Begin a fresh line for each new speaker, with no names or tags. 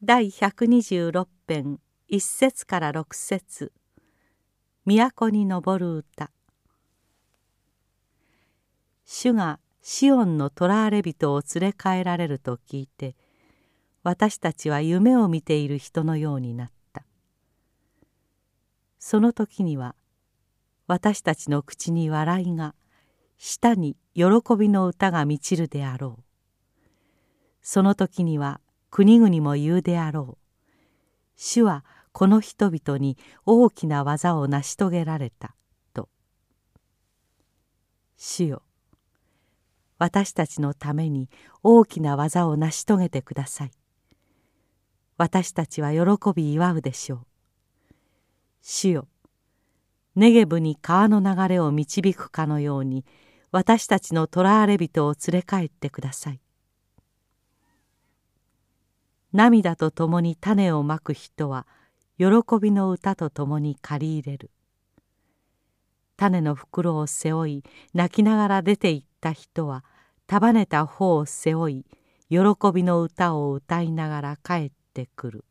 第126編1節から6節。都に昇る歌」主がシオンのトラーレ人を連れ帰られると聞いて私たちは夢を見ている人のようになった。その時には私たちの口に笑いが舌に喜びの歌が満ちるであろう。その時には国々も言うであろう。主はこの人々に大きな技を成し遂げられたと。主よ私たちのために大きな技を成し遂げてください。私たちは喜び祝うでしょう。主よネゲブに川の流れを導くかのように私たちのトラーレ人を連れ帰ってください。涙とともに種をまく人は喜びの歌とともに借り入れる。種の袋を背負い泣きながら出て行った人は束ねた方を背負い喜びの歌を歌いながら帰ってくる。